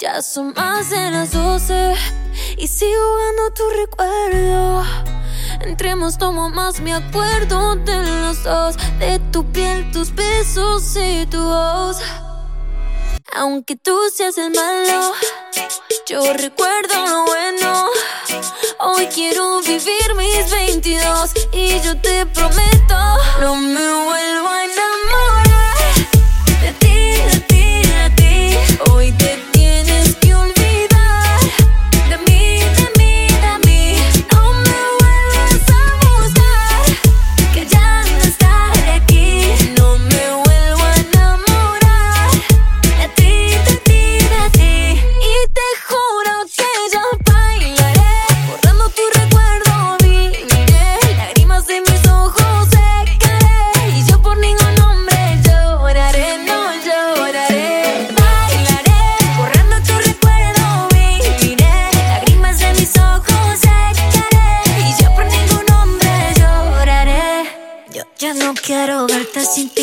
Ya son más de las doce y sigo jugando tu recuerdo. Entremos, tomo más, me acuerdo de los dos, de tu piel, tus besos y tu voz. Aunque tú seas el malo, yo recuerdo lo bueno. Hoy quiero vivir mis 22 y yo te prometo, no me vuelvo a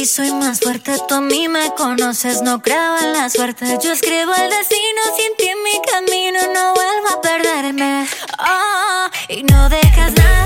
soy más fuerte. Tú a mí me conoces, no creo la suerte. Yo escribo el destino sin ti en mi camino. No vuelvo a perderme. Oh, y no dejas nada,